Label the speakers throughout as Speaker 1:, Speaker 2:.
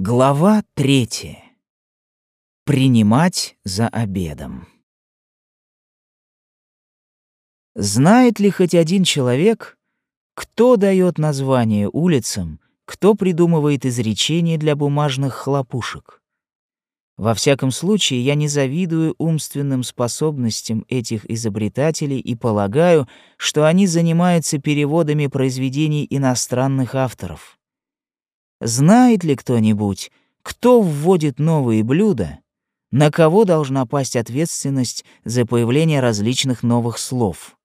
Speaker 1: Глава третья. Принимать за обедом. Знает ли хоть один человек, кто дает название улицам, кто придумывает изречения для бумажных хлопушек? Во всяком случае, я не завидую умственным способностям этих изобретателей и полагаю, что они занимаются переводами произведений иностранных авторов. Знает ли кто-нибудь, кто вводит новые блюда, на кого должна пасть ответственность за появление различных новых слов?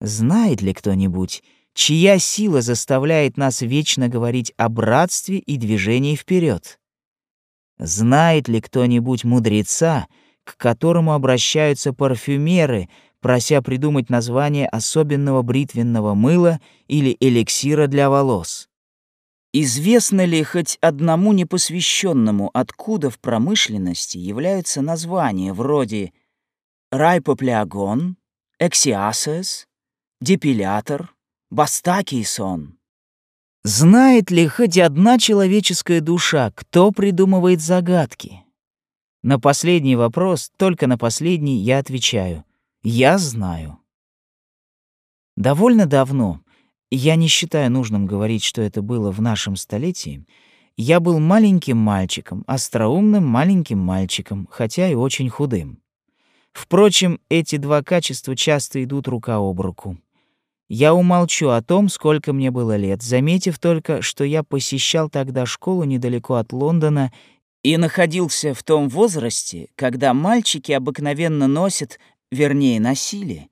Speaker 1: Знает ли кто-нибудь, чья сила заставляет нас вечно говорить о братстве и движении вперед? Знает ли кто-нибудь мудреца, к которому обращаются парфюмеры, прося придумать название особенного бритвенного мыла или эликсира для волос? Известно ли хоть одному непосвященному, откуда в промышленности являются названия вроде райпоплеагон, эксиасес, депилятор, бастакисон? Знает ли хоть одна человеческая душа, кто придумывает загадки? На последний вопрос, только на последний, я отвечаю. Я знаю. Довольно давно, я не считаю нужным говорить, что это было в нашем столетии. Я был маленьким мальчиком, остроумным маленьким мальчиком, хотя и очень худым. Впрочем, эти два качества часто идут рука об руку. Я умолчу о том, сколько мне было лет, заметив только, что я посещал тогда школу недалеко от Лондона и находился в том возрасте, когда мальчики обыкновенно носят, вернее носили,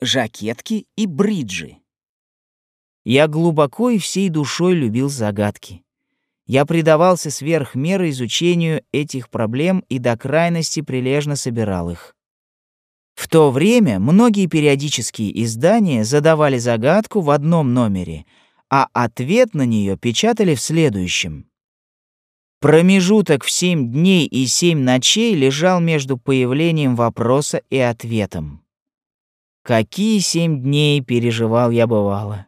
Speaker 1: жакетки и бриджи. Я глубоко и всей душой любил загадки. Я предавался сверх меры изучению этих проблем и до крайности прилежно собирал их. В то время многие периодические издания задавали загадку в одном номере, а ответ на нее печатали в следующем. Промежуток в семь дней и семь ночей лежал между появлением вопроса и ответом. Какие семь дней переживал я бывало.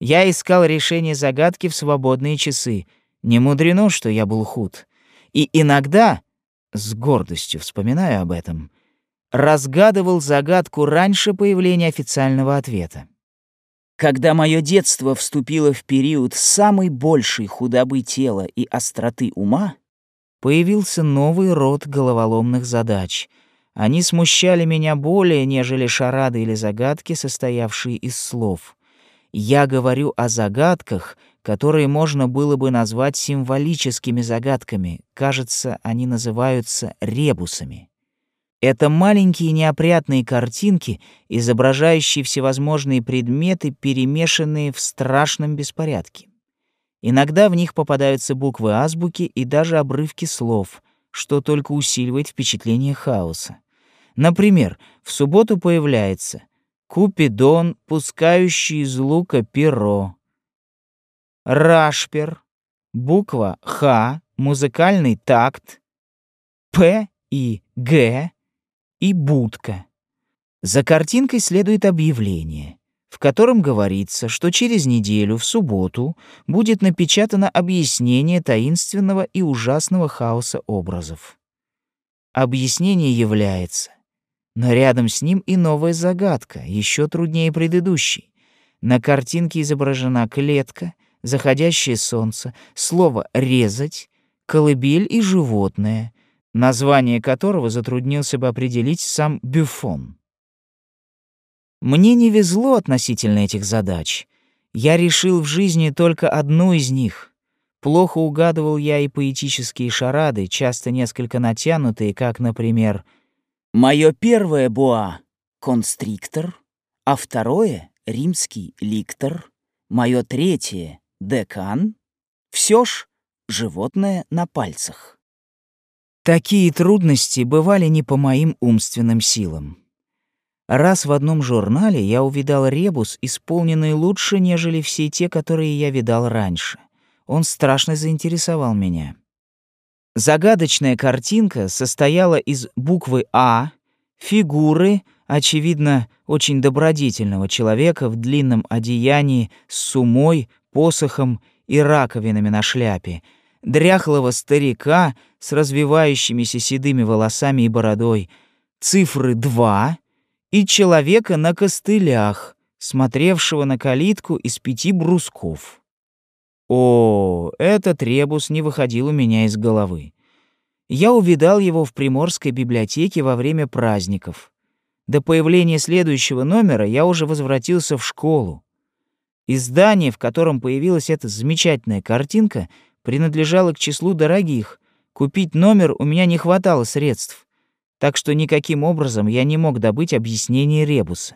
Speaker 1: Я искал решение загадки в свободные часы. Не мудрено, что я был худ. И иногда, с гордостью вспоминаю об этом, разгадывал загадку раньше появления официального ответа. Когда мое детство вступило в период самой большей худобы тела и остроты ума, появился новый род головоломных задач. Они смущали меня более, нежели шарады или загадки, состоявшие из слов — я говорю о загадках, которые можно было бы назвать символическими загадками. Кажется, они называются ребусами. Это маленькие неопрятные картинки, изображающие всевозможные предметы, перемешанные в страшном беспорядке. Иногда в них попадаются буквы азбуки и даже обрывки слов, что только усиливает впечатление хаоса. Например, в субботу появляется Купидон, пускающий из лука перо. Рашпер, буква Х, музыкальный такт, П и Г и будка. За картинкой следует объявление, в котором говорится, что через неделю, в субботу, будет напечатано объяснение таинственного и ужасного хаоса образов. Объяснение является но рядом с ним и новая загадка, еще труднее предыдущей. На картинке изображена клетка, заходящее солнце, слово «резать», колыбель и животное, название которого затруднился бы определить сам Бюфон. Мне не везло относительно этих задач. Я решил в жизни только одну из них. Плохо угадывал я и поэтические шарады, часто несколько натянутые, как, например, «Связь» Мое первое буа — констриктор, а второе — римский ликтор, мое третье — декан, все ж животное на пальцах. Такие трудности бывали не по моим умственным силам. Раз в одном журнале я увидал ребус, исполненный лучше, нежели все те, которые я видал раньше. Он страшно заинтересовал меня. Загадочная картинка состояла из буквы «А», фигуры, очевидно, очень добродетельного человека в длинном одеянии с сумой, посохом и раковинами на шляпе, дряхлого старика с развивающимися седыми волосами и бородой, цифры 2 и человека на костылях, смотревшего на калитку из пяти брусков. О, этот ребус не выходил у меня из головы. Я увидал его в Приморской библиотеке во время праздников. До появления следующего номера я уже возвратился в школу. Издание, в котором появилась эта замечательная картинка, принадлежало к числу дорогих. Купить номер у меня не хватало средств, так что никаким образом я не мог добыть объяснение ребуса.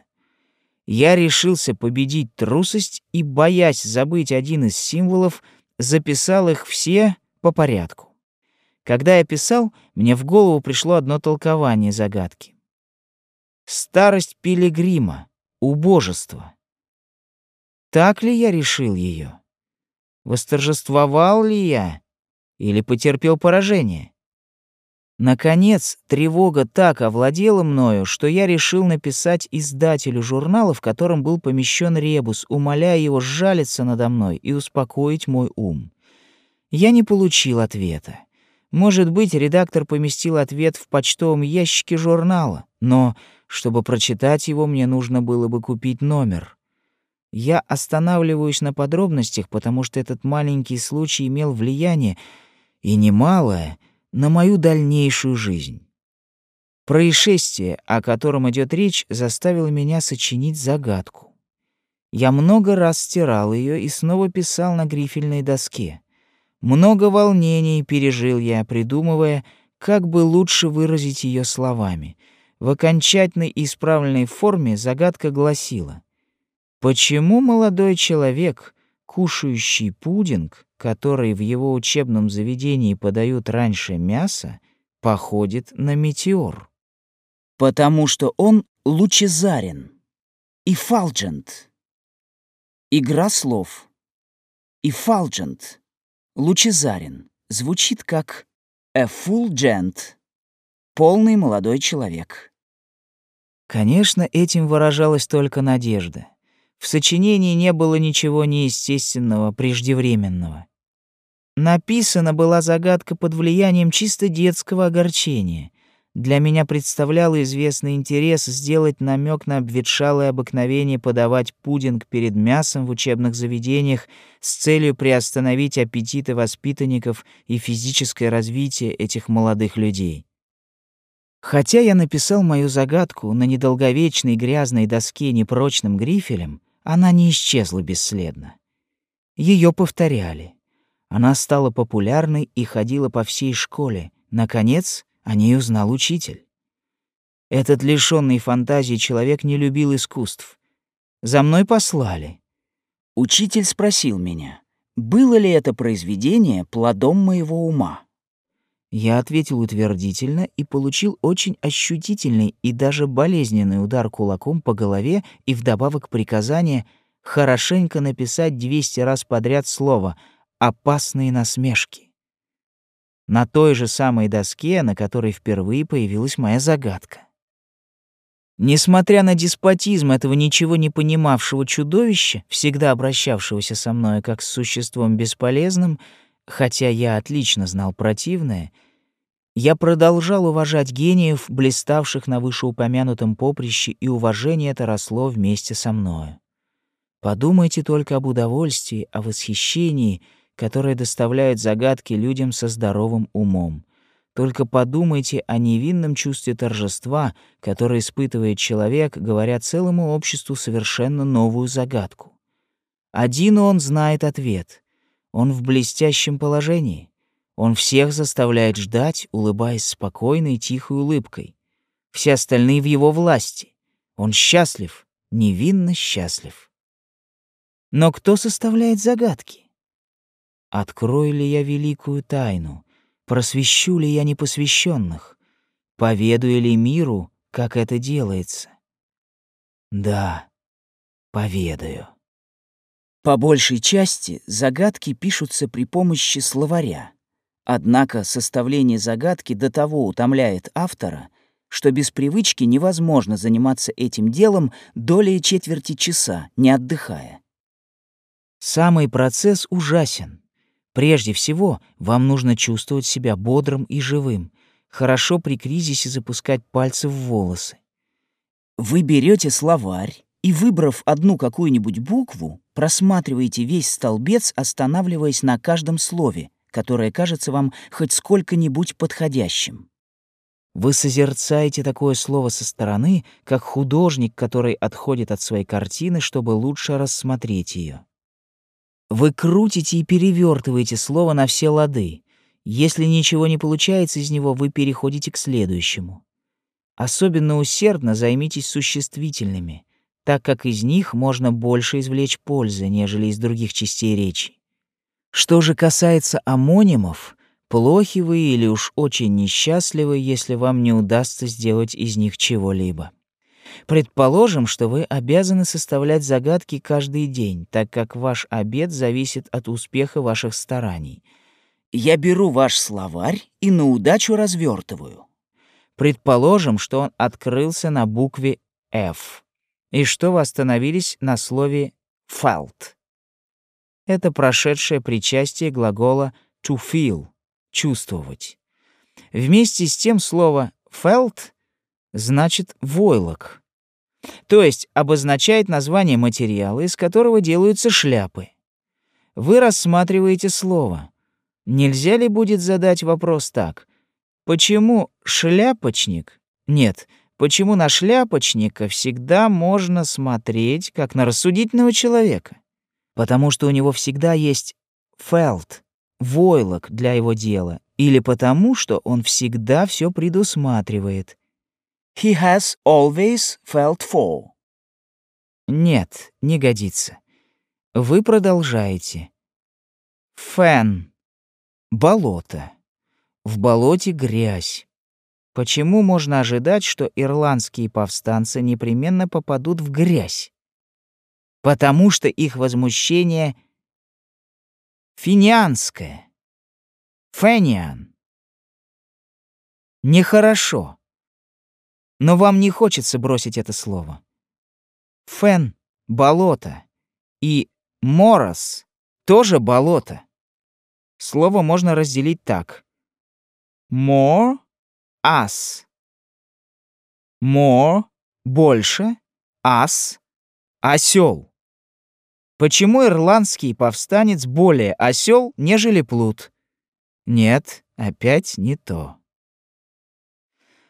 Speaker 1: Я решился победить трусость и, боясь забыть один из символов, записал их все по порядку. Когда я писал, мне в голову пришло одно толкование загадки. Старость пилигрима, убожество. Так ли я решил ее? Восторжествовал ли я или потерпел поражение? Наконец, тревога так овладела мною, что я решил написать издателю журнала, в котором был помещен ребус, умоляя его сжалиться надо мной и успокоить мой ум. Я не получил ответа. Может быть, редактор поместил ответ в почтовом ящике журнала, но чтобы прочитать его, мне нужно было бы купить номер. Я останавливаюсь на подробностях, потому что этот маленький случай имел влияние, и немалое, на мою дальнейшую жизнь. Происшествие, о котором идет речь, заставило меня сочинить загадку. Я много раз стирал ее и снова писал на грифельной доске. Много волнений пережил я, придумывая, как бы лучше выразить ее словами — в окончательной исправленной форме загадка гласила «Почему молодой человек, кушающий пудинг, который в его учебном заведении подают раньше мяса, походит на метеор?» «Потому что он лучезарен. Effulgent. Игра слов. Effulgent. Лучезарен. Звучит как effulgent. Полный молодой человек. Конечно, этим выражалась только надежда. В сочинении не было ничего неестественного, преждевременного. Написана была загадка под влиянием чисто детского огорчения. Для меня представлял известный интерес сделать намек на обветшалое обыкновение подавать пудинг перед мясом в учебных заведениях с целью приостановить аппетиты воспитанников и физическое развитие этих молодых людей. Хотя я написал мою загадку на недолговечной грязной доске непрочным грифелем, она не исчезла бесследно. Ее повторяли. Она стала популярной и ходила по всей школе. Наконец, о ней узнал учитель. Этот лишённый фантазии человек не любил искусств. За мной послали. Учитель спросил меня, было ли это произведение плодом моего ума. Я ответил утвердительно и получил очень ощутительный и даже болезненный удар кулаком по голове и вдобавок приказание хорошенько написать 200 раз подряд слово «опасные насмешки». На той же самой доске, на которой впервые появилась моя загадка. Несмотря на деспотизм этого ничего не понимавшего чудовища, всегда обращавшегося со мной как с существом бесполезным, хотя я отлично знал противное — я продолжал уважать гениев, блиставших на вышеупомянутом поприще, и уважение это росло вместе со мною. Подумайте только об удовольствии, о восхищении, которое доставляют загадки людям со здоровым умом. Только подумайте о невинном чувстве торжества, которое испытывает человек, говоря целому обществу совершенно новую загадку. Один он знает ответ. Он в блестящем положении. Он всех заставляет ждать, улыбаясь спокойной, тихой улыбкой. Все остальные в его власти. Он счастлив, невинно счастлив. Но кто составляет загадки? Открою ли я великую тайну? Просвещу ли я непосвященных? Поведаю ли миру, как это делается? Да, поведаю. По большей части загадки пишутся при помощи словаря. Однако составление загадки до того утомляет автора, что без привычки невозможно заниматься этим делом долей четверти часа, не отдыхая. Самый процесс ужасен. Прежде всего, вам нужно чувствовать себя бодрым и живым. Хорошо при кризисе запускать пальцы в волосы. Вы берете словарь и, выбрав одну какую-нибудь букву, просматриваете весь столбец, останавливаясь на каждом слове, которое кажется вам хоть сколько-нибудь подходящим. Вы созерцаете такое слово со стороны, как художник, который отходит от своей картины, чтобы лучше рассмотреть ее. Вы крутите и перевертываете слово на все лады. Если ничего не получается из него, вы переходите к следующему. Особенно усердно займитесь существительными, так как из них можно больше извлечь пользы, нежели из других частей речи. Что же касается амонимов, плохи вы или уж очень несчастливы, если вам не удастся сделать из них чего-либо. Предположим, что вы обязаны составлять загадки каждый день, так как ваш обед зависит от успеха ваших стараний. Я беру ваш словарь и на удачу развертываю. Предположим, что он открылся на букве F, и что вы остановились на слове «felt» это прошедшее причастие глагола to feel — чувствовать. Вместе с тем слово felt значит войлок, то есть обозначает название материала, из которого делаются шляпы. Вы рассматриваете слово. Нельзя ли будет задать вопрос так? Почему шляпочник? Нет, почему на шляпочника всегда можно смотреть, как на рассудительного человека? Потому что у него всегда есть фелт, войлок для его дела, или потому что он всегда все предусматривает. He has always felt for. Нет, не годится. Вы продолжаете. Фен. Болото. В болоте грязь. Почему можно ожидать, что ирландские повстанцы непременно попадут в грязь? Потому что их возмущение финианское. Фэниан. Нехорошо. Но вам не хочется бросить это слово. Фен — болото. И морос — тоже болото. Слово можно разделить так. More — as. More — больше, as — осел. Почему ирландский повстанец более осел, нежели плут? Нет, опять не то.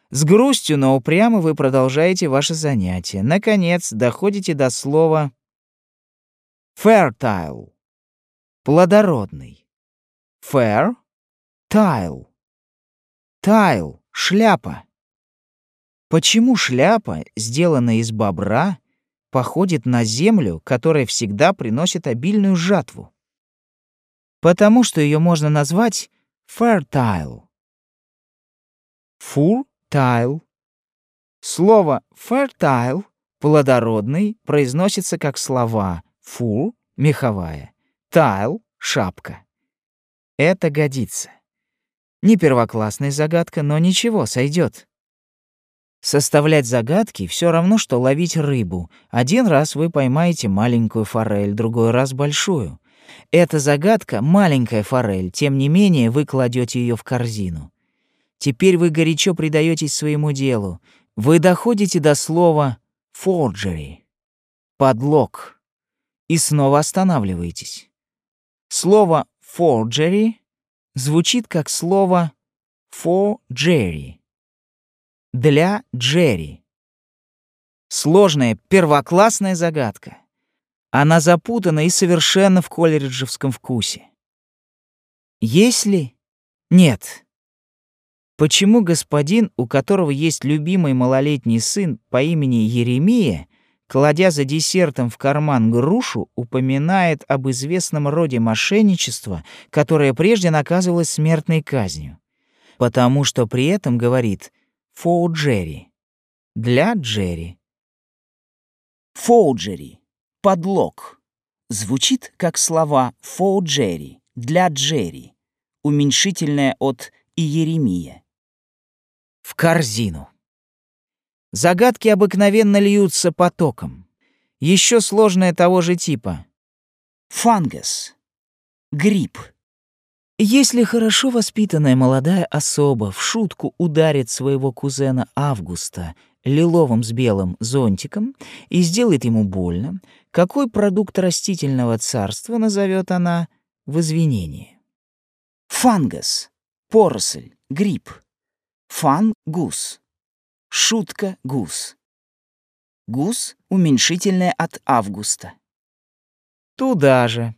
Speaker 1: С грустью, но упрямо вы продолжаете ваше занятие. Наконец, доходите до слова fertile — плодородный. Fair — tile. Tile — шляпа. Почему шляпа, сделанная из бобра, походит на землю, которая всегда приносит обильную жатву. Потому что ее можно назвать fertile. Fertile. Слово fertile, плодородный, произносится как слова fur — меховая, tile — шапка. Это годится. Не первоклассная загадка, но ничего, сойдет. Составлять загадки все равно, что ловить рыбу. Один раз вы поймаете маленькую форель, другой раз большую. Эта загадка — маленькая форель, тем не менее вы кладете ее в корзину. Теперь вы горячо предаетесь своему делу. Вы доходите до слова «forgery» — подлог, и снова останавливаетесь. Слово «forgery» звучит как слово «forgery» для Джерри. Сложная, первоклассная загадка. Она запутана и совершенно в колледжевском вкусе. Если... Нет. Почему господин, у которого есть любимый малолетний сын по имени Еремия, кладя за десертом в карман грушу, упоминает об известном роде мошенничества, которое прежде наказывалось смертной казнью? Потому что при этом говорит — For Джерри. Для Джерри. Фоуджери. Подлог. Звучит как слова фоуджери для Джерри. Уменьшительное от Иеремия. В корзину. Загадки обыкновенно льются потоком. Еще сложное того же типа. Фангас. Гриб. Если хорошо воспитанная молодая особа в шутку ударит своего кузена Августа лиловым с белым зонтиком и сделает ему больно, какой продукт растительного царства назовет она в извинение? Фангас, поросль, гриб. Фан-гус. Шутка-гус. Гус — уменьшительное от августа. Туда же.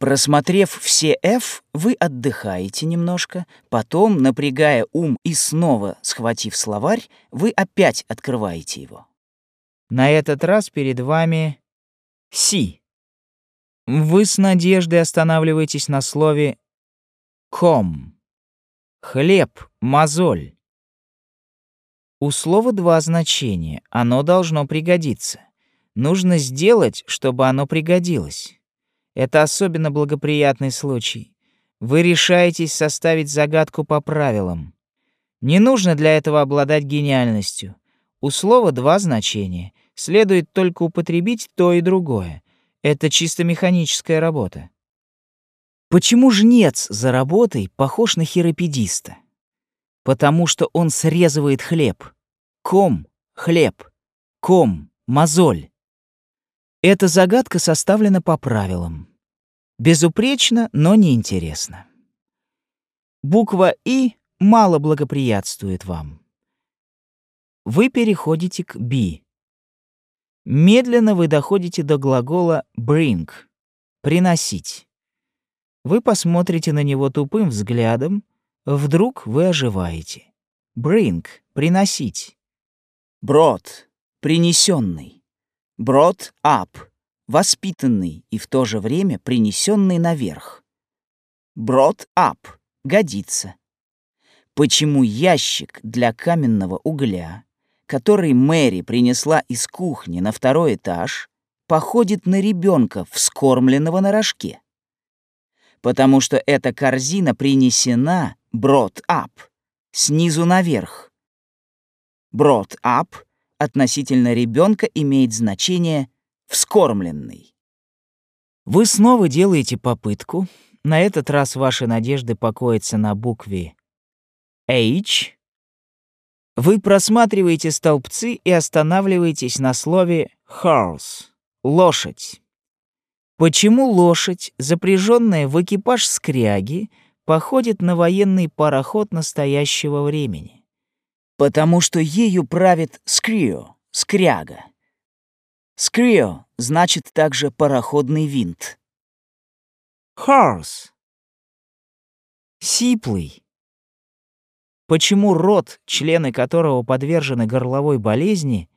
Speaker 1: Просмотрев все F, вы отдыхаете немножко, потом, напрягая ум и снова схватив словарь, вы опять открываете его. На этот раз перед вами «си». Вы с надеждой останавливаетесь на слове «ком». Хлеб, мозоль. У слова два значения, оно должно пригодиться. Нужно сделать, чтобы оно пригодилось. Это особенно благоприятный случай. Вы решаетесь составить загадку по правилам. Не нужно для этого обладать гениальностью. У слова два значения. Следует только употребить то и другое. Это чисто механическая работа. Почему жнец за работой похож на хиропедиста? Потому что он срезывает хлеб. Ком — хлеб. Ком — мозоль. Эта загадка составлена по правилам. Безупречно, но неинтересно. Буква «И» мало благоприятствует вам. Вы переходите к «би». Медленно вы доходите до глагола «bring» — «приносить». Вы посмотрите на него тупым взглядом, вдруг вы оживаете. «Bring» — «приносить». «Брод» — «принесенный». Brought up — воспитанный и в то же время принесенный наверх. Brought up — годится. Почему ящик для каменного угля, который Мэри принесла из кухни на второй этаж, походит на ребенка, вскормленного на рожке? Потому что эта корзина принесена brought up, снизу наверх. Brought up — относительно ребенка имеет значение «вскормленный». Вы снова делаете попытку. На этот раз ваши надежды покоятся на букве H. Вы просматриваете столбцы и останавливаетесь на слове horse — лошадь. Почему лошадь, запряженная в экипаж скряги, походит на военный пароход настоящего времени? Потому что ею правит Скрио, скряга. Скрио значит также пароходный винт. Horse. Сиплый. Почему род, члены которого подвержены горловой болезни,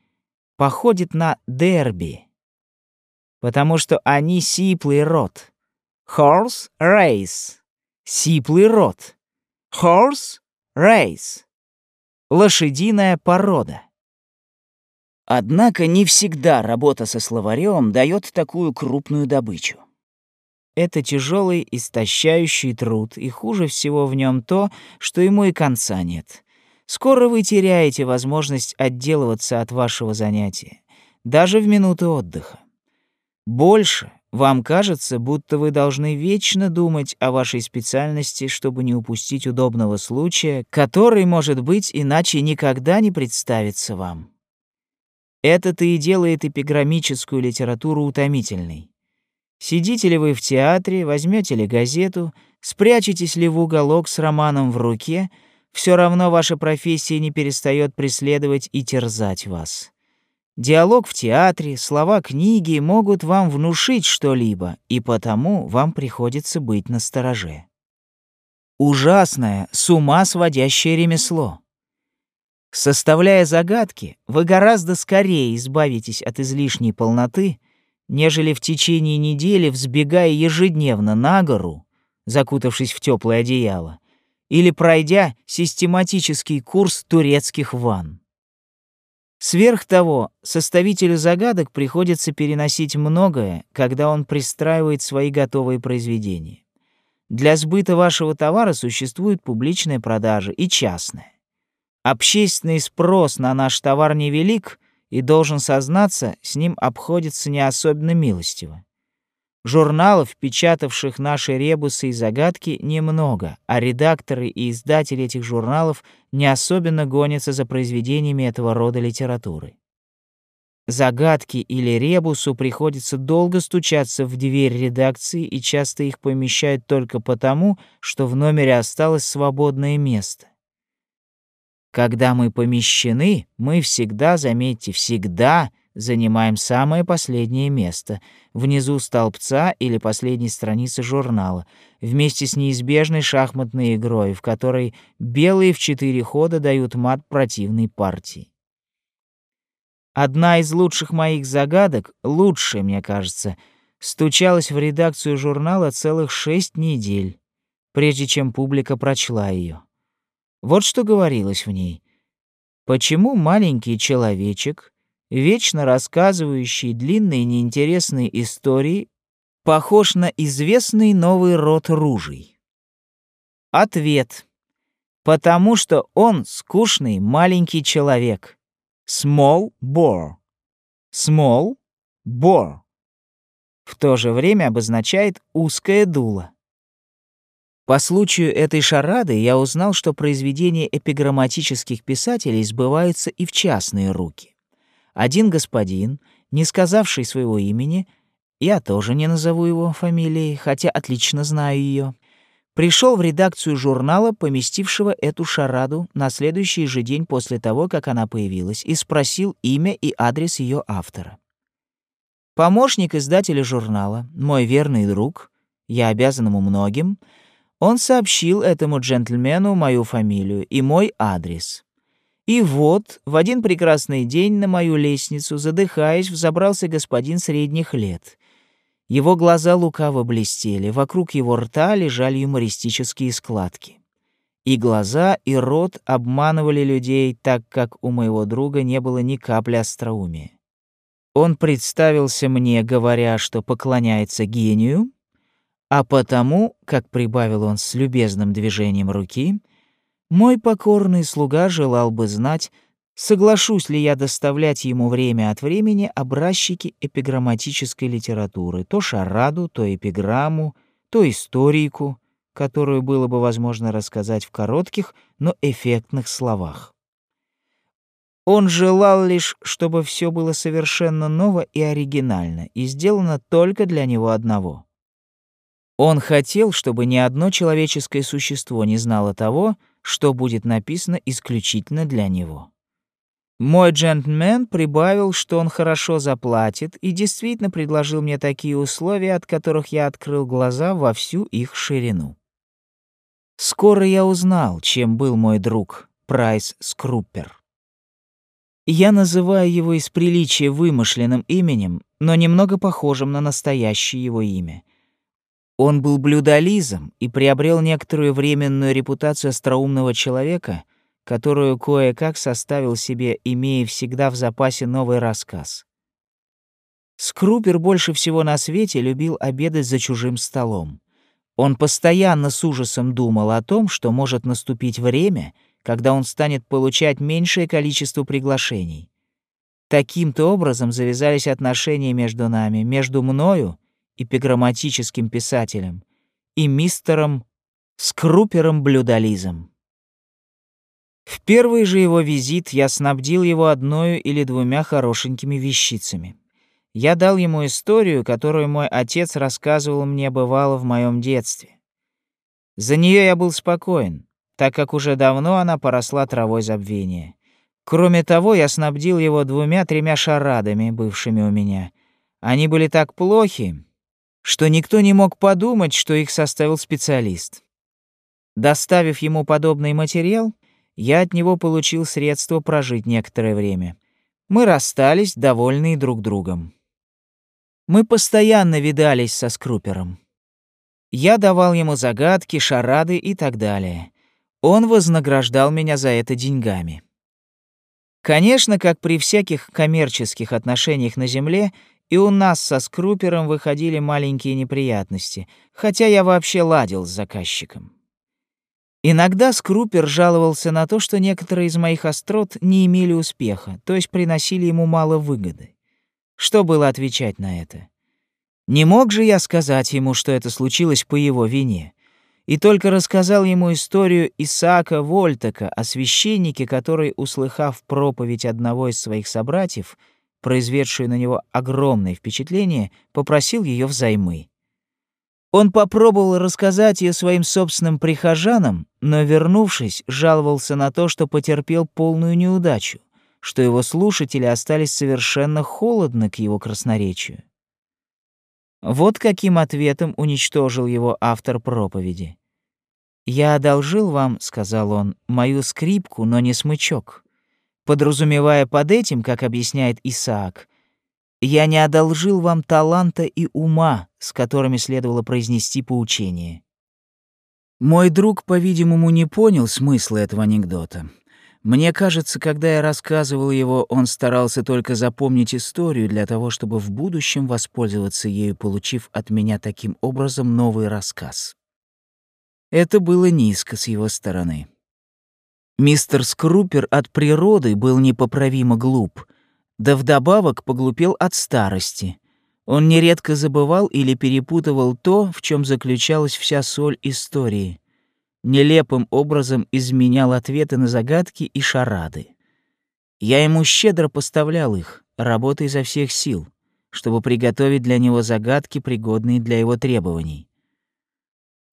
Speaker 1: походит на дерби? Потому что они сиплый род. Horse race. Сиплый род. Horse race лошадиная порода. Однако не всегда работа со словарем дает такую крупную добычу. Это тяжелый, истощающий труд, и хуже всего в нем то, что ему и конца нет. Скоро вы теряете возможность отделываться от вашего занятия, даже в минуты отдыха. Больше вам кажется, будто вы должны вечно думать о вашей специальности, чтобы не упустить удобного случая, который, может быть, иначе никогда не представится вам. Это-то и делает эпиграммическую литературу утомительной. Сидите ли вы в театре, возьмете ли газету, спрячетесь ли в уголок с романом в руке, все равно ваша профессия не перестает преследовать и терзать вас. Диалог в театре, слова книги могут вам внушить что-либо, и потому вам приходится быть настороже. Ужасное, с ума сводящее ремесло. Составляя загадки, вы гораздо скорее избавитесь от излишней полноты, нежели в течение недели взбегая ежедневно на гору, закутавшись в теплое одеяло, или пройдя систематический курс турецких ванн. Сверх того, составителю загадок приходится переносить многое, когда он пристраивает свои готовые произведения. Для сбыта вашего товара существует публичная продажа и частная. Общественный спрос на наш товар невелик, и должен сознаться, с ним обходится не особенно милостиво. Журналов, печатавших наши ребусы и загадки, немного, а редакторы и издатели этих журналов не особенно гонятся за произведениями этого рода литературы. Загадки или ребусу приходится долго стучаться в дверь редакции, и часто их помещают только потому, что в номере осталось свободное место. Когда мы помещены, мы всегда, заметьте, всегда занимаем самое последнее место, внизу столбца или последней страницы журнала, вместе с неизбежной шахматной игрой, в которой белые в четыре хода дают мат противной партии. Одна из лучших моих загадок, лучшая, мне кажется, стучалась в редакцию журнала целых шесть недель, прежде чем публика прочла ее. Вот что говорилось в ней. Почему маленький человечек, вечно рассказывающий длинные неинтересные истории, похож на известный новый род ружей? Ответ. Потому что он скучный маленький человек. Small bore. Small bore. В то же время обозначает узкое дуло. По случаю этой шарады я узнал, что произведения эпиграмматических писателей сбываются и в частные руки. Один господин, не сказавший своего имени, я тоже не назову его фамилией, хотя отлично знаю ее, пришел в редакцию журнала, поместившего эту шараду на следующий же день после того, как она появилась, и спросил имя и адрес ее автора. Помощник издателя журнала, мой верный друг, я обязан ему многим, он сообщил этому джентльмену мою фамилию и мой адрес. И вот, в один прекрасный день на мою лестницу, задыхаясь, взобрался господин средних лет — его глаза лукаво блестели, вокруг его рта лежали юмористические складки. И глаза, и рот обманывали людей, так как у моего друга не было ни капли остроумия. Он представился мне, говоря, что поклоняется гению, а потому, как прибавил он с любезным движением руки, мой покорный слуга желал бы знать, Соглашусь ли я доставлять ему время от времени образчики эпиграмматической литературы, то шараду, то эпиграмму, то историку, которую было бы возможно рассказать в коротких, но эффектных словах. Он желал лишь, чтобы все было совершенно ново и оригинально, и сделано только для него одного. Он хотел, чтобы ни одно человеческое существо не знало того, что будет написано исключительно для него. Мой джентльмен прибавил, что он хорошо заплатит, и действительно предложил мне такие условия, от которых я открыл глаза во всю их ширину. Скоро я узнал, чем был мой друг Прайс Скруппер. Я называю его из приличия вымышленным именем, но немного похожим на настоящее его имя. Он был блюдолизом и приобрел некоторую временную репутацию остроумного человека — которую кое-как составил себе, имея всегда в запасе новый рассказ. Скрупер больше всего на свете любил обедать за чужим столом. Он постоянно с ужасом думал о том, что может наступить время, когда он станет получать меньшее количество приглашений. Таким-то образом завязались отношения между нами, между мною, эпиграмматическим писателем, и мистером Скрупером Блюдолизом. В первый же его визит я снабдил его одной или двумя хорошенькими вещицами. Я дал ему историю, которую мой отец рассказывал мне бывало в моем детстве. За нее я был спокоен, так как уже давно она поросла травой забвения. Кроме того, я снабдил его двумя-тремя шарадами, бывшими у меня. Они были так плохи, что никто не мог подумать, что их составил специалист. Доставив ему подобный материал, я от него получил средства прожить некоторое время. Мы расстались, довольные друг другом. Мы постоянно видались со Скрупером. Я давал ему загадки, шарады и так далее. Он вознаграждал меня за это деньгами. Конечно, как при всяких коммерческих отношениях на Земле, и у нас со Скрупером выходили маленькие неприятности, хотя я вообще ладил с заказчиком. Иногда Скрупер жаловался на то, что некоторые из моих острот не имели успеха, то есть приносили ему мало выгоды. Что было отвечать на это? Не мог же я сказать ему, что это случилось по его вине, и только рассказал ему историю Исаака Вольтека о священнике, который, услыхав проповедь одного из своих собратьев, произведшую на него огромное впечатление, попросил ее взаймы. Он попробовал рассказать ее своим собственным прихожанам, но, вернувшись, жаловался на то, что потерпел полную неудачу, что его слушатели остались совершенно холодны к его красноречию. Вот каким ответом уничтожил его автор проповеди. «Я одолжил вам, — сказал он, — мою скрипку, но не смычок, подразумевая под этим, как объясняет Исаак, я не одолжил вам таланта и ума, с которыми следовало произнести поучение. Мой друг, по-видимому, не понял смысла этого анекдота. Мне кажется, когда я рассказывал его, он старался только запомнить историю для того, чтобы в будущем воспользоваться ею, получив от меня таким образом новый рассказ. Это было низко с его стороны. Мистер Скрупер от природы был непоправимо глуп, да вдобавок поглупел от старости. Он нередко забывал или перепутывал то, в чем заключалась вся соль истории. Нелепым образом изменял ответы на загадки и шарады. Я ему щедро поставлял их, работая изо всех сил, чтобы приготовить для него загадки, пригодные для его требований.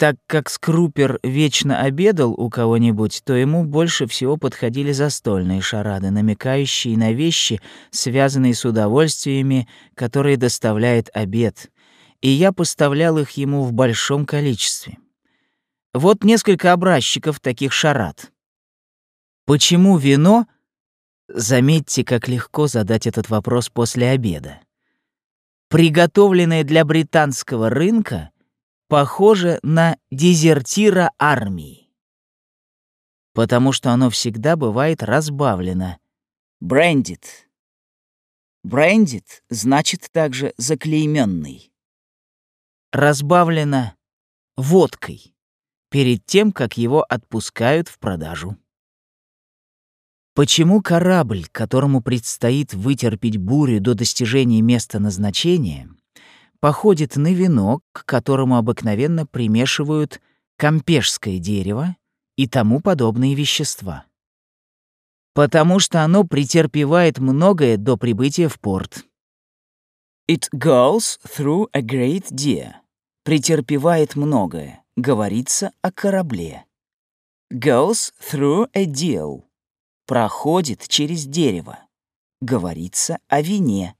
Speaker 1: Так как Скрупер вечно обедал у кого-нибудь, то ему больше всего подходили застольные шарады, намекающие на вещи, связанные с удовольствиями, которые доставляет обед, и я поставлял их ему в большом количестве. Вот несколько образчиков таких шарад. Почему вино? Заметьте, как легко задать этот вопрос после обеда. Приготовленное для британского рынка — похоже на дезертира армии. Потому что оно всегда бывает разбавлено. Брендит. Брендит значит также заклейменный. Разбавлено водкой перед тем, как его отпускают в продажу. Почему корабль, которому предстоит вытерпеть бурю до достижения места назначения, походит на вино, к которому обыкновенно примешивают кампешское дерево и тому подобные вещества. Потому что оно претерпевает многое до прибытия в порт. It goes through a great deal. Претерпевает многое. Говорится о корабле. Goes through a deal. Проходит через дерево. Говорится о вине.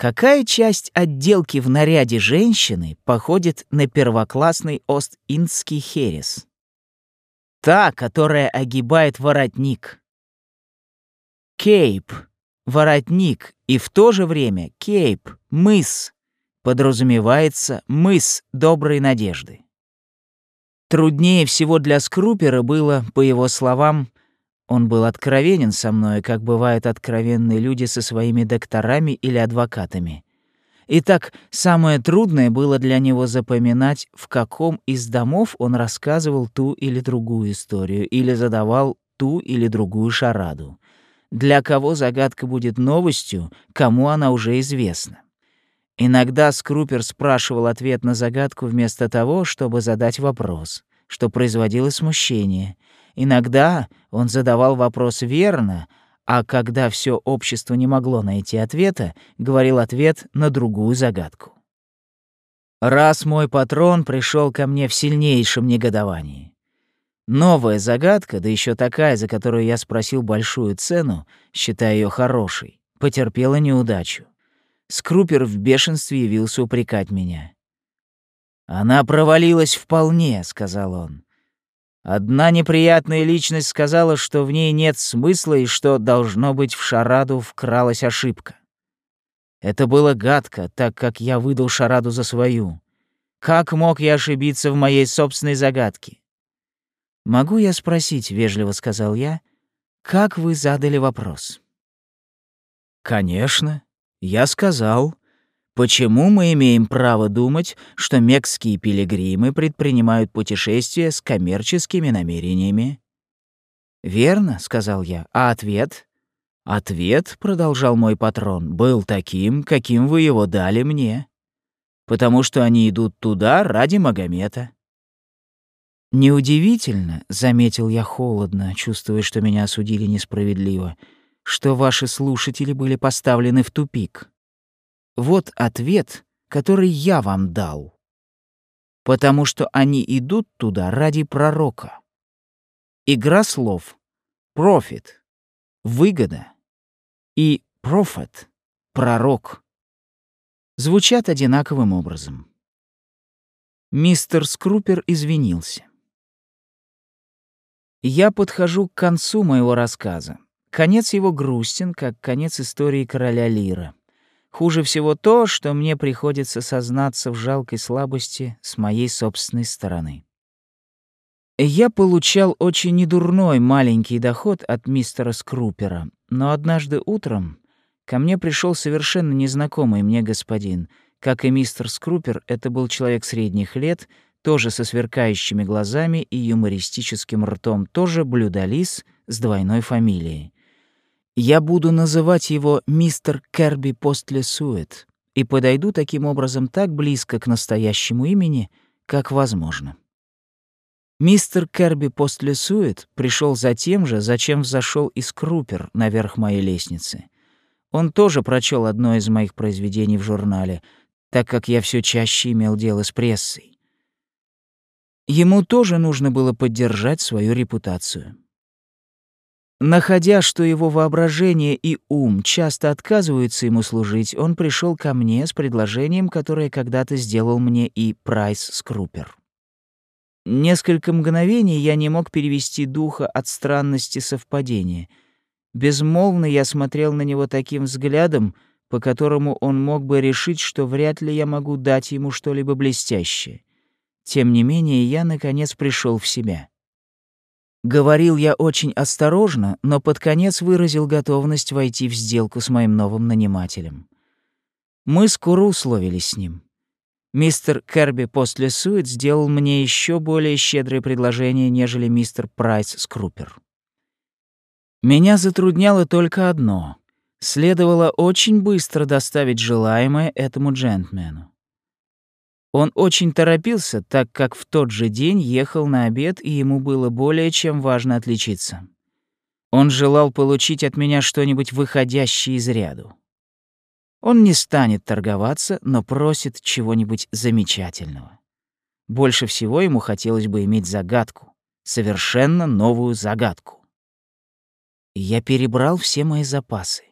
Speaker 1: Какая часть отделки в наряде женщины походит на первоклассный ост-индский херес? Та, которая огибает воротник. Кейп — воротник, и в то же время кейп — мыс, подразумевается мыс доброй надежды. Труднее всего для Скрупера было, по его словам, он был откровенен со мной, как бывают откровенные люди со своими докторами или адвокатами. Итак, самое трудное было для него запоминать, в каком из домов он рассказывал ту или другую историю или задавал ту или другую шараду. Для кого загадка будет новостью, кому она уже известна. Иногда Скрупер спрашивал ответ на загадку вместо того, чтобы задать вопрос, что производило смущение — Иногда он задавал вопрос верно, а когда все общество не могло найти ответа, говорил ответ на другую загадку. Раз мой патрон пришел ко мне в сильнейшем негодовании. Новая загадка, да еще такая, за которую я спросил большую цену, считая ее хорошей, потерпела неудачу. Скрупер в бешенстве явился упрекать меня. «Она провалилась вполне», — сказал он. Одна неприятная личность сказала, что в ней нет смысла и что, должно быть, в шараду вкралась ошибка. Это было гадко, так как я выдал шараду за свою. Как мог я ошибиться в моей собственной загадке? «Могу я спросить?» — вежливо сказал я. «Как вы задали вопрос?» «Конечно. Я сказал, Почему мы имеем право думать, что мекские пилигримы предпринимают путешествия с коммерческими намерениями? Верно, сказал я. А ответ? Ответ, продолжал мой патрон, был таким, каким вы его дали мне. потому что они идут туда ради Магомета. Неудивительно, заметил я холодно, чувствуя, что меня осудили несправедливо, что ваши слушатели были поставлены в тупик. Вот ответ, который я вам дал. Потому что они идут туда ради пророка. Игра слов «профит» — выгода и «профет» — пророк звучат одинаковым образом. Мистер Скрупер извинился. Я подхожу к концу моего рассказа. Конец его грустен, как конец истории короля Лира. Хуже всего то, что мне приходится сознаться в жалкой слабости с моей собственной стороны. Я получал очень недурной маленький доход от мистера Скрупера, но однажды утром ко мне пришел совершенно незнакомый мне господин. Как и мистер Скрупер, это был человек средних лет, тоже со сверкающими глазами и юмористическим ртом, тоже блюдолис с двойной фамилией. Я буду называть его мистер Керби Постлесуэт и подойду таким образом так близко к настоящему имени, как возможно. Мистер Керби Постлесуэт пришел за тем же, зачем взошел и Скрупер наверх моей лестницы. Он тоже прочел одно из моих произведений в журнале, так как я все чаще имел дело с прессой. Ему тоже нужно было поддержать свою репутацию. Находя, что его воображение и ум часто отказываются ему служить, он пришел ко мне с предложением, которое когда-то сделал мне и Прайс Скрупер. Несколько мгновений я не мог перевести духа от странности совпадения. Безмолвно я смотрел на него таким взглядом, по которому он мог бы решить, что вряд ли я могу дать ему что-либо блестящее. Тем не менее, я, наконец, пришел в себя. Говорил я очень осторожно, но под конец выразил готовность войти в сделку с моим новым нанимателем. Мы скоро условились с ним. Мистер Керби после Сует сделал мне еще более щедрое предложение, нежели мистер Прайс Скрупер. Меня затрудняло только одно — следовало очень быстро доставить желаемое этому джентльмену. Он очень торопился, так как в тот же день ехал на обед, и ему было более чем важно отличиться. Он желал получить от меня что-нибудь выходящее из ряду. Он не станет торговаться, но просит чего-нибудь замечательного. Больше всего ему хотелось бы иметь загадку, совершенно новую загадку. Я перебрал все мои запасы.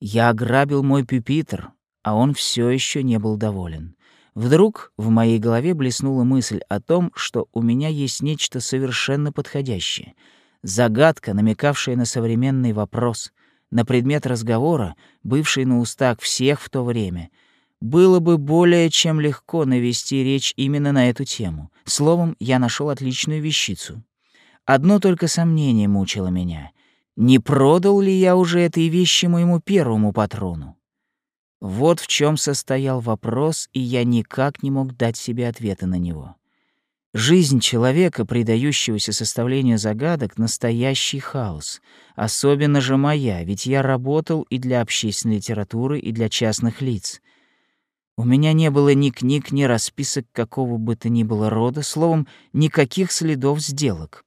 Speaker 1: Я ограбил мой пюпитр, а он все еще не был доволен. Вдруг в моей голове блеснула мысль о том, что у меня есть нечто совершенно подходящее. Загадка, намекавшая на современный вопрос, на предмет разговора, бывший на устах всех в то время. Было бы более чем легко навести речь именно на эту тему. Словом, я нашел отличную вещицу. Одно только сомнение мучило меня. Не продал ли я уже этой вещи моему первому патрону? Вот в чем состоял вопрос, и я никак не мог дать себе ответа на него. Жизнь человека, предающегося составлению загадок, — настоящий хаос. Особенно же моя, ведь я работал и для общественной литературы, и для частных лиц. У меня не было ни книг, ни расписок какого бы то ни было рода, словом, никаких следов сделок.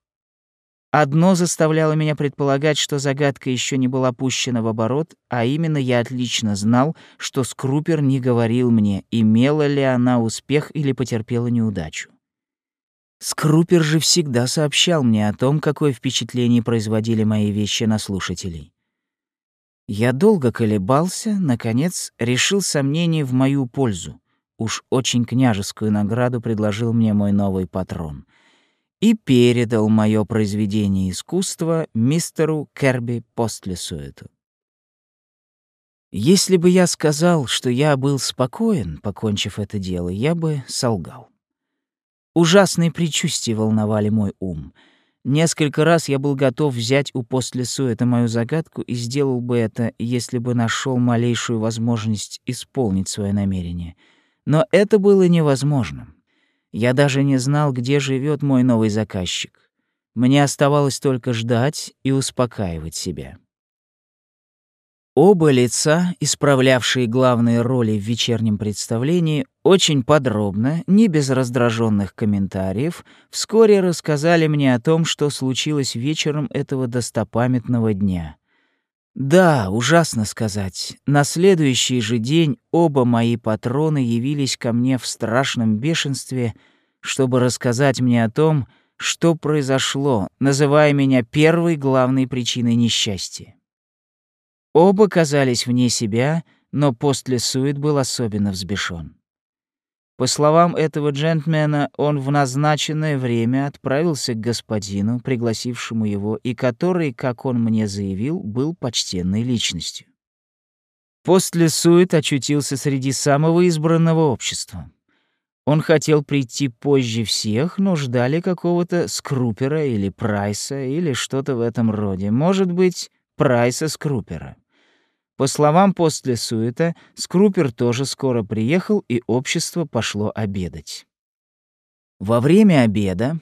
Speaker 1: Одно заставляло меня предполагать, что загадка еще не была пущена в оборот, а именно я отлично знал, что Скрупер не говорил мне, имела ли она успех или потерпела неудачу. Скрупер же всегда сообщал мне о том, какое впечатление производили мои вещи на слушателей. Я долго колебался, наконец решил сомнение в мою пользу. Уж очень княжескую награду предложил мне мой новый патрон — и передал мое произведение искусства мистеру Керби Постлесуэту. Если бы я сказал, что я был спокоен, покончив это дело, я бы солгал. Ужасные предчувствия волновали мой ум. Несколько раз я был готов взять у Постлесуэта мою загадку и сделал бы это, если бы нашел малейшую возможность исполнить свое намерение. Но это было невозможно. Я даже не знал, где живет мой новый заказчик. Мне оставалось только ждать и успокаивать себя. Оба лица, исправлявшие главные роли в вечернем представлении, очень подробно, не без раздраженных комментариев, вскоре рассказали мне о том, что случилось вечером этого достопамятного дня. Да, ужасно сказать. На следующий же день оба мои патроны явились ко мне в страшном бешенстве, чтобы рассказать мне о том, что произошло, называя меня первой главной причиной несчастья. Оба казались вне себя, но после сует был особенно взбешен. По словам этого джентльмена, он в назначенное время отправился к господину, пригласившему его, и который, как он мне заявил, был почтенной личностью. После сует очутился среди самого избранного общества. Он хотел прийти позже всех, но ждали какого-то Скрупера или Прайса или что-то в этом роде. Может быть, Прайса Скрупера. По словам после суета, Скрупер тоже скоро приехал, и общество пошло обедать. Во время обеда,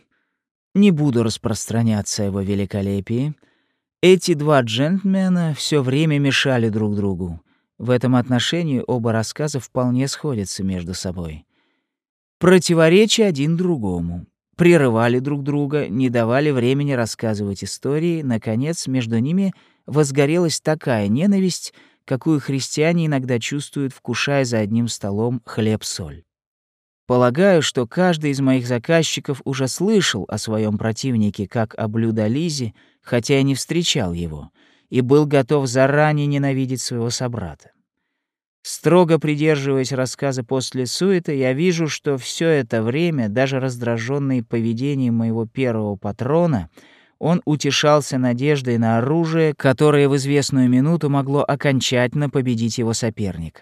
Speaker 1: не буду распространяться его великолепии, эти два джентльмена все время мешали друг другу. В этом отношении оба рассказа вполне сходятся между собой. Противоречия один другому. Прерывали друг друга, не давали времени рассказывать истории. Наконец, между ними возгорелась такая ненависть, какую христиане иногда чувствуют, вкушая за одним столом хлеб-соль. Полагаю, что каждый из моих заказчиков уже слышал о своем противнике как о блюдолизе, хотя и не встречал его, и был готов заранее ненавидеть своего собрата. Строго придерживаясь рассказа после суета, я вижу, что все это время, даже раздраженный поведением моего первого патрона, он утешался надеждой на оружие, которое в известную минуту могло окончательно победить его соперника.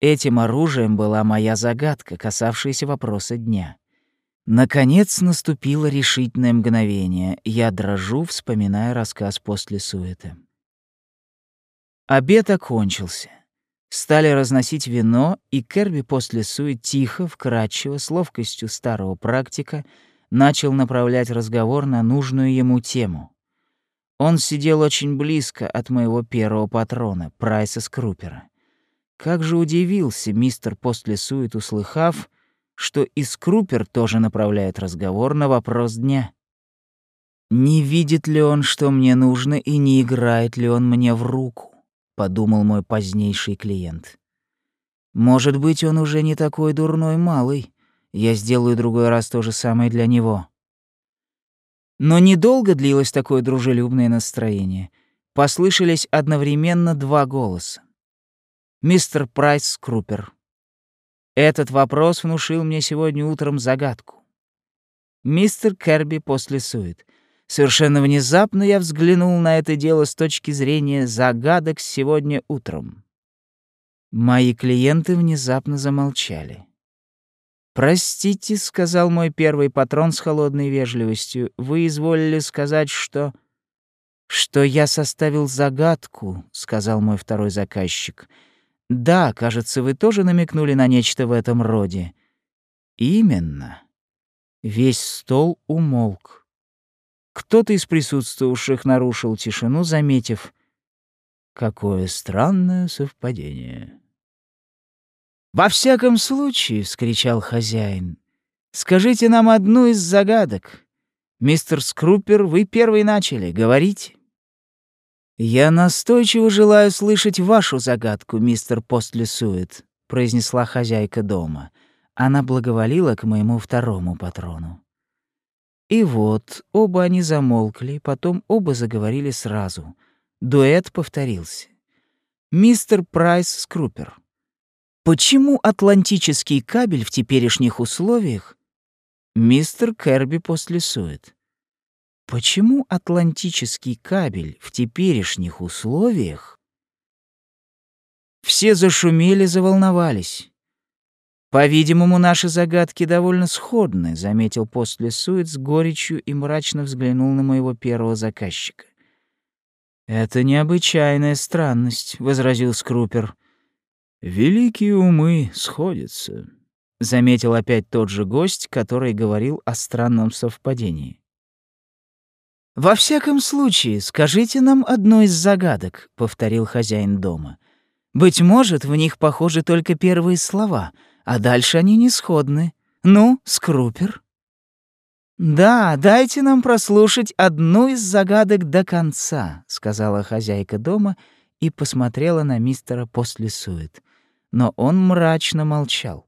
Speaker 1: Этим оружием была моя загадка, касавшаяся вопроса дня. Наконец наступило решительное мгновение. Я дрожу, вспоминая рассказ после суеты. Обед окончился. Стали разносить вино, и Керби после сует тихо, вкрадчиво, с ловкостью старого практика, начал направлять разговор на нужную ему тему. Он сидел очень близко от моего первого патрона, Прайса Скрупера. Как же удивился мистер после сует, услыхав, что и Скрупер тоже направляет разговор на вопрос дня. «Не видит ли он, что мне нужно, и не играет ли он мне в руку?» — подумал мой позднейший клиент. «Может быть, он уже не такой дурной малый. Я сделаю другой раз то же самое для него». Но недолго длилось такое дружелюбное настроение. Послышались одновременно два голоса. «Мистер Прайс Скрупер». Этот вопрос внушил мне сегодня утром загадку. «Мистер Керби после сует». Совершенно внезапно я взглянул на это дело с точки зрения загадок сегодня утром. Мои клиенты внезапно замолчали. «Простите», — сказал мой первый патрон с холодной вежливостью, — «вы изволили сказать, что...» «Что я составил загадку», — сказал мой второй заказчик. «Да, кажется, вы тоже намекнули на нечто в этом роде». «Именно». Весь стол умолк. Кто-то из присутствовавших нарушил тишину, заметив «Какое странное совпадение». «Во всяком случае», — вскричал хозяин, — «скажите нам одну из загадок. Мистер Скрупер, вы первый начали, говорите». «Я настойчиво желаю слышать вашу загадку, мистер Постлесует», — произнесла хозяйка дома. Она благоволила к моему второму патрону. И вот оба они замолкли, потом оба заговорили сразу. Дуэт повторился. «Мистер Прайс Скрупер, почему атлантический кабель в теперешних условиях?» Мистер Керби после сует. «Почему атлантический кабель в теперешних условиях?» Все зашумели, заволновались. «По-видимому, наши загадки довольно сходны», — заметил после Сует с горечью и мрачно взглянул на моего первого заказчика. «Это необычайная странность», — возразил Скрупер. «Великие умы сходятся», — заметил опять тот же гость, который говорил о странном совпадении. «Во всяком случае, скажите нам одну из загадок», — повторил хозяин дома. «Быть может, в них похожи только первые слова, а дальше они не сходны. Ну, Скрупер?» «Да, дайте нам прослушать одну из загадок до конца», — сказала хозяйка дома и посмотрела на мистера после сует. Но он мрачно молчал.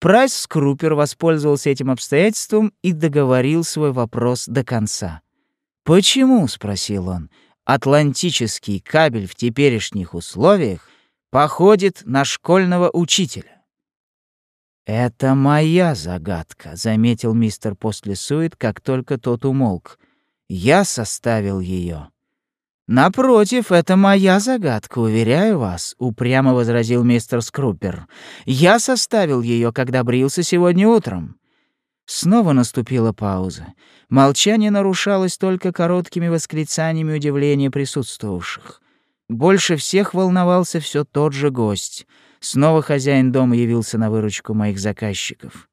Speaker 1: Прайс Скрупер воспользовался этим обстоятельством и договорил свой вопрос до конца. «Почему?» — спросил он. «Атлантический кабель в теперешних условиях походит на школьного учителя». «Это моя загадка», — заметил мистер Послесует, как только тот умолк. «Я составил ее. «Напротив, это моя загадка, уверяю вас», — упрямо возразил мистер Скрупер. «Я составил ее, когда брился сегодня утром». Снова наступила пауза. Молчание нарушалось только короткими восклицаниями удивления присутствовавших. Больше всех волновался все тот же гость. Снова хозяин дома явился на выручку моих заказчиков.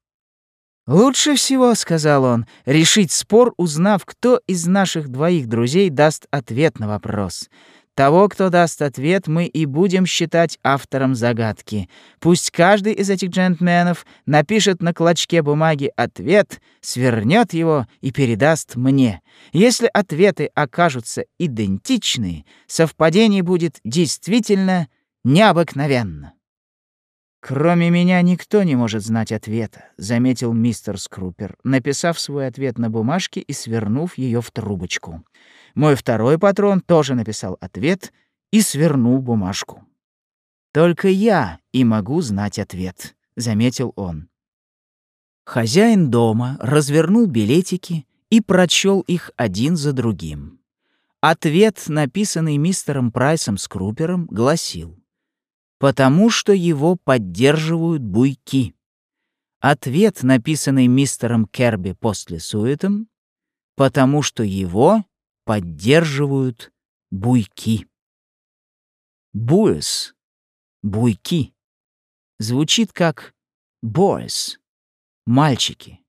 Speaker 1: «Лучше всего, — сказал он, — решить спор, узнав, кто из наших двоих друзей даст ответ на вопрос. Того, кто даст ответ, мы и будем считать автором загадки. Пусть каждый из этих джентльменов напишет на клочке бумаги ответ, свернет его и передаст мне. Если ответы окажутся идентичны, совпадение будет действительно необыкновенно. «Кроме меня никто не может знать ответа», — заметил мистер Скрупер, написав свой ответ на бумажке и свернув ее в трубочку. Мой второй патрон тоже написал ответ и свернул бумажку. «Только я и могу знать ответ», — заметил он. Хозяин дома развернул билетики и прочел их один за другим. Ответ, написанный мистером Прайсом Скрупером, гласил «Потому что его поддерживают буйки». Ответ, написанный мистером Керби после Суетом, «Потому что его поддерживают буйки. Буэс — буйки. Звучит как boys — мальчики.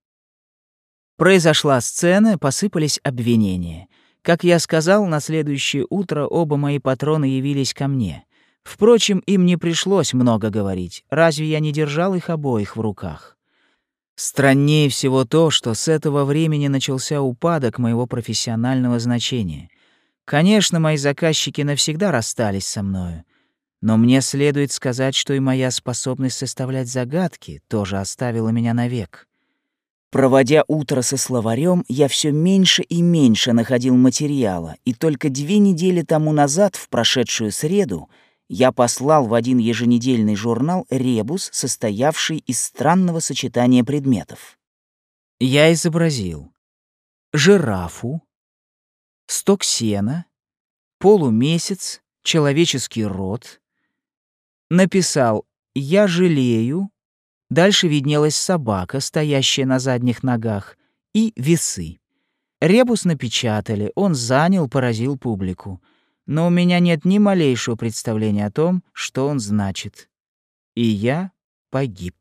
Speaker 1: Произошла сцена, посыпались обвинения. Как я сказал, на следующее утро оба мои патрона явились ко мне. Впрочем, им не пришлось много говорить. Разве я не держал их обоих в руках? Страннее всего то, что с этого времени начался упадок моего профессионального значения. Конечно, мои заказчики навсегда расстались со мною, но мне следует сказать, что и моя способность составлять загадки тоже оставила меня навек. Проводя утро со словарем, я все меньше и меньше находил материала, и только две недели тому назад, в прошедшую среду, я послал в один еженедельный журнал ребус, состоявший из странного сочетания предметов. Я изобразил жирафу, сток сена, полумесяц, человеческий рот. Написал «Я жалею», дальше виднелась собака, стоящая на задних ногах, и весы. Ребус напечатали, он занял, поразил публику но у меня нет ни малейшего представления о том, что он значит. И я погиб.